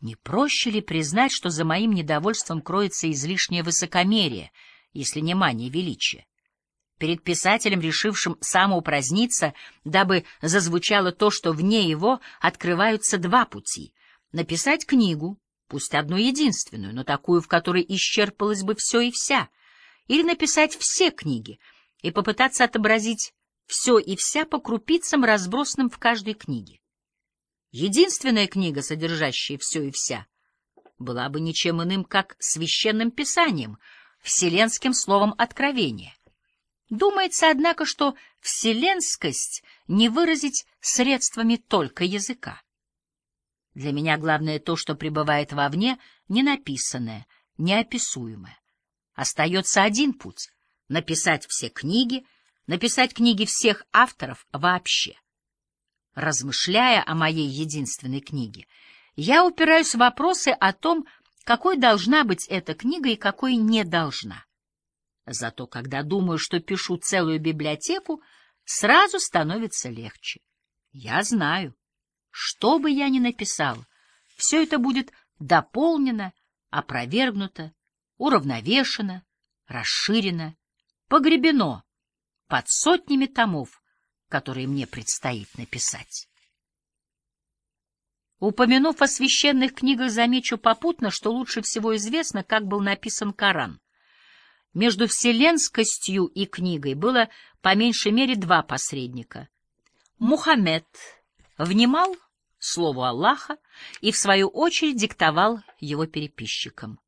Не проще ли признать, что за моим недовольством кроется излишнее высокомерие, если не мания величия? Перед писателем, решившим самоупраздниться, дабы зазвучало то, что вне его открываются два пути — написать книгу, пусть одну единственную, но такую, в которой исчерпалось бы все и вся, или написать все книги и попытаться отобразить все и вся по крупицам, разбросанным в каждой книге. Единственная книга, содержащая все и вся, была бы ничем иным, как священным писанием, вселенским словом откровения. Думается, однако, что вселенскость не выразить средствами только языка. Для меня главное то, что пребывает вовне, ненаписанное, неописуемое. Остается один путь — написать все книги, написать книги всех авторов вообще. Размышляя о моей единственной книге, я упираюсь в вопросы о том, какой должна быть эта книга и какой не должна. Зато когда думаю, что пишу целую библиотеку, сразу становится легче. Я знаю, что бы я ни написал, все это будет дополнено, опровергнуто, уравновешено, расширено, погребено под сотнями томов, которые мне предстоит написать. Упомянув о священных книгах, замечу попутно, что лучше всего известно, как был написан Коран. Между вселенскостью и книгой было по меньшей мере два посредника. Мухаммед внимал слову Аллаха и, в свою очередь, диктовал его переписчикам.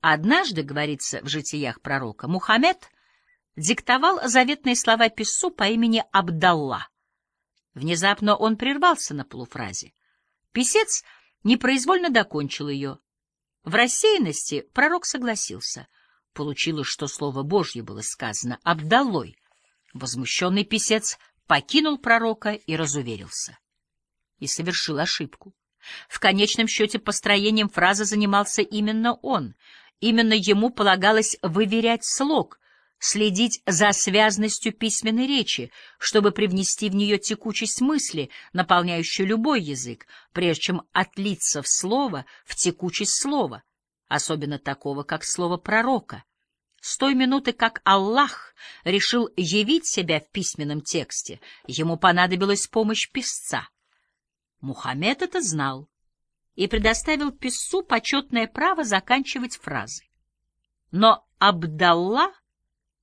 Однажды, говорится в житиях пророка, Мухаммед диктовал заветные слова писцу по имени Абдалла. Внезапно он прервался на полуфразе. Писец непроизвольно докончил ее. В рассеянности пророк согласился. Получилось, что слово Божье было сказано «Абдаллой». Возмущенный писец покинул пророка и разуверился. И совершил ошибку. В конечном счете построением фразы занимался именно он. Именно ему полагалось выверять слог, следить за связностью письменной речи, чтобы привнести в нее текучесть мысли, наполняющую любой язык, прежде чем отлиться в слово, в текучесть слова, особенно такого, как слово пророка. С той минуты, как Аллах решил явить себя в письменном тексте, ему понадобилась помощь писца. Мухаммед это знал и предоставил писцу почетное право заканчивать фразы. Но Абдалла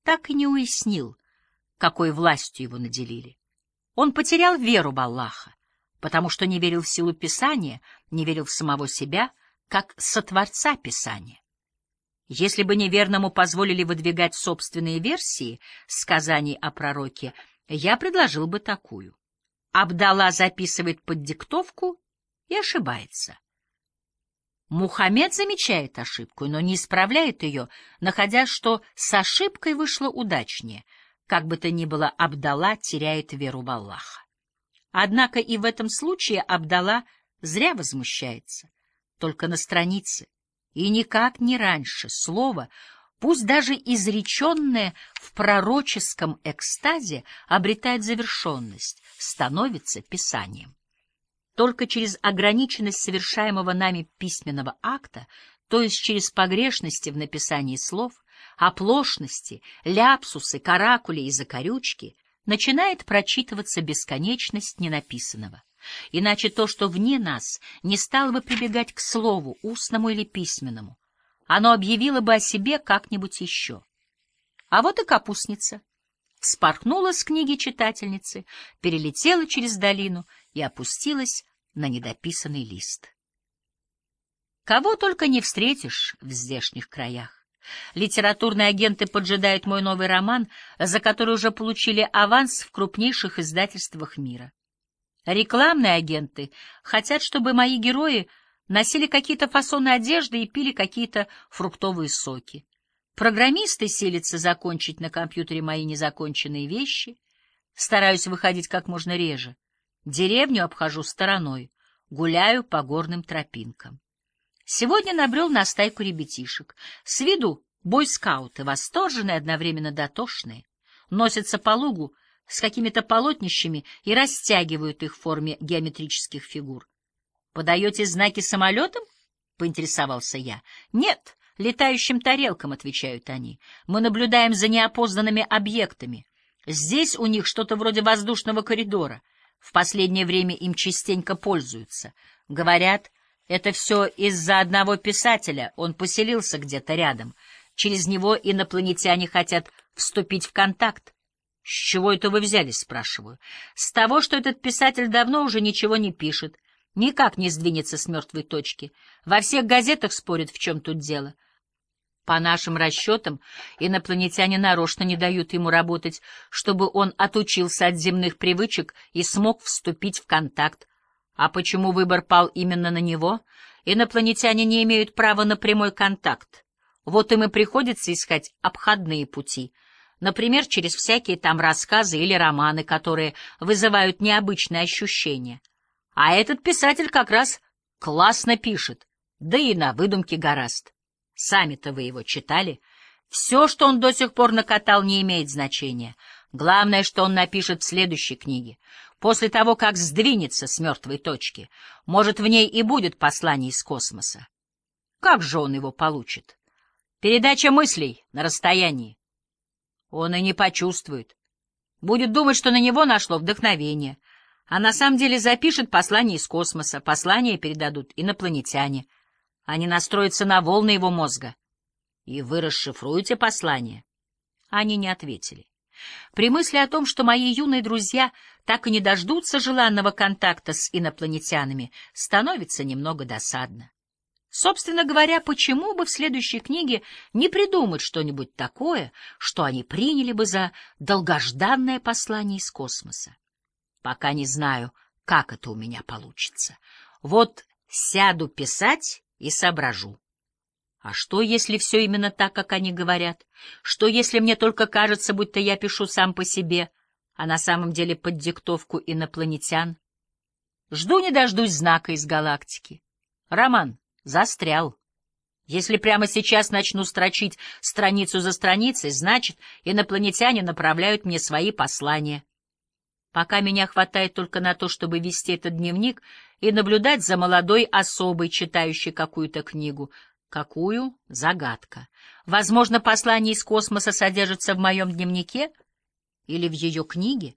так и не уяснил, какой властью его наделили. Он потерял веру в Аллаха, потому что не верил в силу Писания, не верил в самого себя, как сотворца Писания. Если бы неверному позволили выдвигать собственные версии сказаний о пророке, я предложил бы такую. Абдалла записывает под диктовку и ошибается. Мухаммед замечает ошибку, но не исправляет ее, находя, что с ошибкой вышло удачнее. Как бы то ни было, Абдалла теряет веру в Аллаха. Однако и в этом случае Абдалла зря возмущается. Только на странице, и никак не раньше, слово, пусть даже изреченное в пророческом экстазе, обретает завершенность, становится писанием. Только через ограниченность совершаемого нами письменного акта, то есть через погрешности в написании слов, оплошности, ляпсусы, каракули и закорючки, начинает прочитываться бесконечность ненаписанного. Иначе то, что вне нас, не стало бы прибегать к слову, устному или письменному. Оно объявило бы о себе как-нибудь еще. А вот и капустница. Вспорхнула с книги читательницы, перелетела через долину и опустилась на недописанный лист. Кого только не встретишь в здешних краях. Литературные агенты поджидают мой новый роман, за который уже получили аванс в крупнейших издательствах мира. Рекламные агенты хотят, чтобы мои герои носили какие-то фасоны одежды и пили какие-то фруктовые соки. Программисты силятся закончить на компьютере мои незаконченные вещи. Стараюсь выходить как можно реже. Деревню обхожу стороной, гуляю по горным тропинкам. Сегодня набрел на стайку ребятишек. С виду бойскауты, восторженные, одновременно дотошные. Носятся по лугу с какими-то полотнищами и растягивают их в форме геометрических фигур. Подаете знаки самолетам? — поинтересовался я. — Нет, летающим тарелкам, — отвечают они. Мы наблюдаем за неопознанными объектами. Здесь у них что-то вроде воздушного коридора. В последнее время им частенько пользуются. Говорят, это все из-за одного писателя, он поселился где-то рядом. Через него инопланетяне хотят вступить в контакт. — С чего это вы взялись? — спрашиваю. — С того, что этот писатель давно уже ничего не пишет, никак не сдвинется с мертвой точки. Во всех газетах спорят, в чем тут дело. По нашим расчетам, инопланетяне нарочно не дают ему работать, чтобы он отучился от земных привычек и смог вступить в контакт. А почему выбор пал именно на него? Инопланетяне не имеют права на прямой контакт. Вот им и приходится искать обходные пути — например, через всякие там рассказы или романы, которые вызывают необычные ощущения. А этот писатель как раз классно пишет, да и на выдумке гораст. Сами-то вы его читали. Все, что он до сих пор накатал, не имеет значения. Главное, что он напишет в следующей книге. После того, как сдвинется с мертвой точки, может, в ней и будет послание из космоса. Как же он его получит? Передача мыслей на расстоянии. Он и не почувствует. Будет думать, что на него нашло вдохновение. А на самом деле запишет послание из космоса. Послание передадут инопланетяне. Они настроятся на волны его мозга. И вы расшифруете послание? Они не ответили. При мысли о том, что мои юные друзья так и не дождутся желанного контакта с инопланетянами, становится немного досадно. Собственно говоря, почему бы в следующей книге не придумать что-нибудь такое, что они приняли бы за долгожданное послание из космоса? Пока не знаю, как это у меня получится. Вот сяду писать и соображу. А что, если все именно так, как они говорят? Что, если мне только кажется, будто я пишу сам по себе, а на самом деле под диктовку инопланетян? Жду не дождусь знака из галактики. Роман, Застрял. Если прямо сейчас начну строчить страницу за страницей, значит, инопланетяне направляют мне свои послания. Пока меня хватает только на то, чтобы вести этот дневник и наблюдать за молодой особой, читающей какую-то книгу. Какую? Загадка. Возможно, послание из космоса содержится в моем дневнике или в ее книге.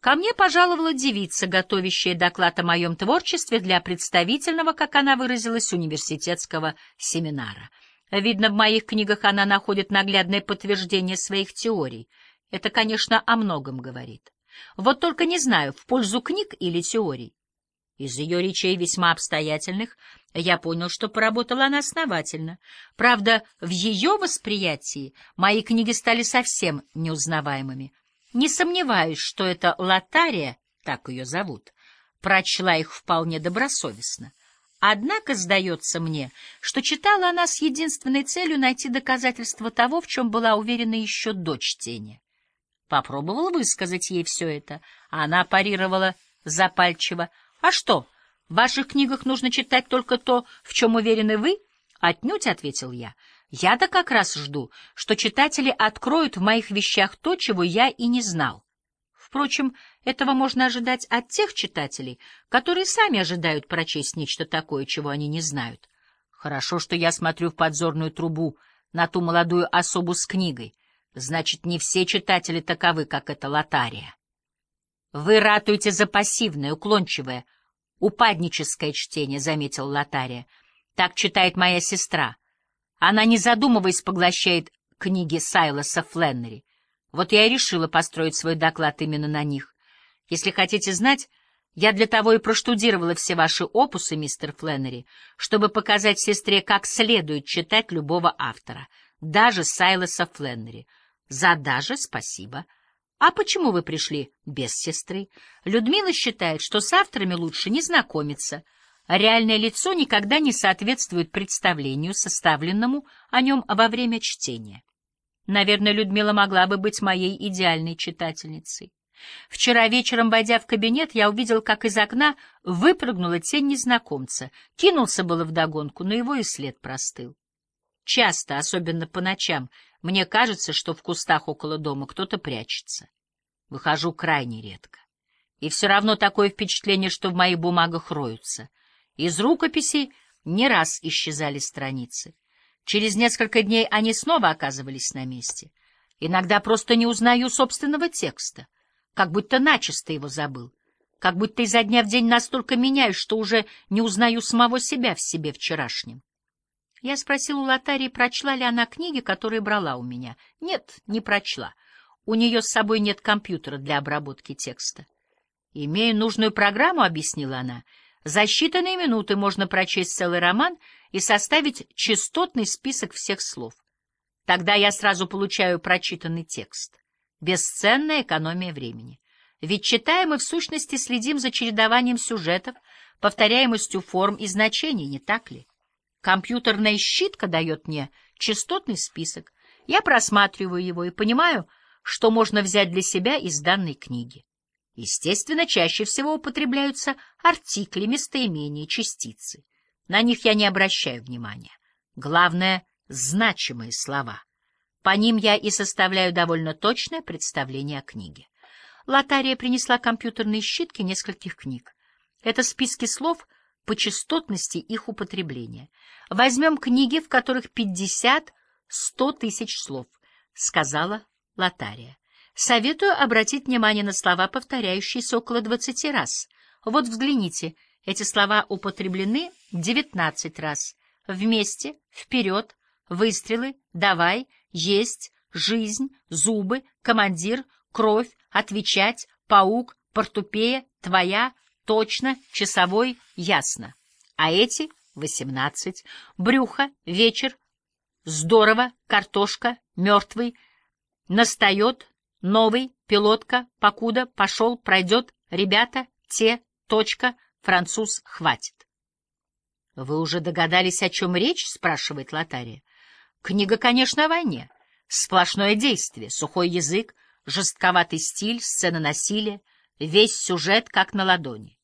Ко мне пожаловала девица, готовящая доклад о моем творчестве для представительного, как она выразилась, университетского семинара. Видно, в моих книгах она находит наглядное подтверждение своих теорий. Это, конечно, о многом говорит. Вот только не знаю, в пользу книг или теорий. Из ее речей весьма обстоятельных я понял, что поработала она основательно. Правда, в ее восприятии мои книги стали совсем неузнаваемыми. Не сомневаюсь, что это Лотария, так ее зовут, прочла их вполне добросовестно. Однако сдается мне, что читала она с единственной целью найти доказательства того, в чем была уверена еще до чтения. Попробовала высказать ей все это, а она парировала запальчиво. «А что, в ваших книгах нужно читать только то, в чем уверены вы?» «Отнюдь», — ответил я, — я-то как раз жду, что читатели откроют в моих вещах то, чего я и не знал. Впрочем, этого можно ожидать от тех читателей, которые сами ожидают прочесть нечто такое, чего они не знают. Хорошо, что я смотрю в подзорную трубу на ту молодую особу с книгой. Значит, не все читатели таковы, как эта лотария. Вы ратуете за пассивное, уклончивое, упадническое чтение, — заметил лотария. Так читает моя сестра. Она, не задумываясь, поглощает книги Сайлоса Фленнери. Вот я и решила построить свой доклад именно на них. Если хотите знать, я для того и проштудировала все ваши опусы, мистер Фленнери, чтобы показать сестре, как следует читать любого автора, даже Сайлоса Фленнери. За «даже» спасибо. А почему вы пришли без сестры? Людмила считает, что с авторами лучше не знакомиться — реальное лицо никогда не соответствует представлению, составленному о нем во время чтения. Наверное, Людмила могла бы быть моей идеальной читательницей. Вчера вечером, войдя в кабинет, я увидел, как из окна выпрыгнула тень незнакомца. Кинулся было вдогонку, но его и след простыл. Часто, особенно по ночам, мне кажется, что в кустах около дома кто-то прячется. Выхожу крайне редко. И все равно такое впечатление, что в моих бумагах роются — Из рукописей не раз исчезали страницы. Через несколько дней они снова оказывались на месте. Иногда просто не узнаю собственного текста, как будто начисто его забыл, как будто изо дня в день настолько меняюсь, что уже не узнаю самого себя в себе вчерашнем. Я спросил у Лотарии, прочла ли она книги, которые брала у меня. Нет, не прочла. У нее с собой нет компьютера для обработки текста. Имея нужную программу, объяснила она, за считанные минуты можно прочесть целый роман и составить частотный список всех слов. Тогда я сразу получаю прочитанный текст. Бесценная экономия времени. Ведь читая мы в сущности следим за чередованием сюжетов, повторяемостью форм и значений, не так ли? Компьютерная щитка дает мне частотный список. Я просматриваю его и понимаю, что можно взять для себя из данной книги. Естественно, чаще всего употребляются артикли, местоимения, частицы. На них я не обращаю внимания. Главное — значимые слова. По ним я и составляю довольно точное представление о книге. Лотария принесла компьютерные щитки нескольких книг. Это списки слов — по частотности их употребления. Возьмем книги, в которых 50-100 тысяч слов, сказала Лотария. Советую обратить внимание на слова, повторяющиеся около 20 раз. Вот взгляните, эти слова употреблены 19 раз. Вместе, вперед, выстрелы, давай, есть, жизнь, зубы, командир, кровь, отвечать, паук, портупея, твоя, точно, часовой, ясно. А эти — восемнадцать. Брюхо, вечер, здорово, картошка, мертвый, настает, новый, пилотка, покуда, пошел, пройдет, ребята, те, точка, француз, хватит. — Вы уже догадались, о чем речь? — спрашивает Лотария. — Книга, конечно, о войне. Сплошное действие, сухой язык, жестковатый стиль, сцена насилия — весь сюжет как на ладони.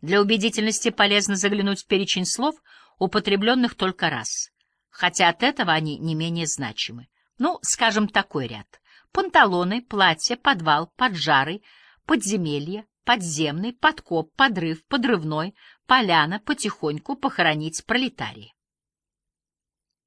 Для убедительности полезно заглянуть в перечень слов, употребленных только раз, хотя от этого они не менее значимы. Ну, скажем, такой ряд. Панталоны, платье, подвал, поджары, подземелье, подземный, подкоп, подрыв, подрывной, поляна, потихоньку похоронить пролетарии.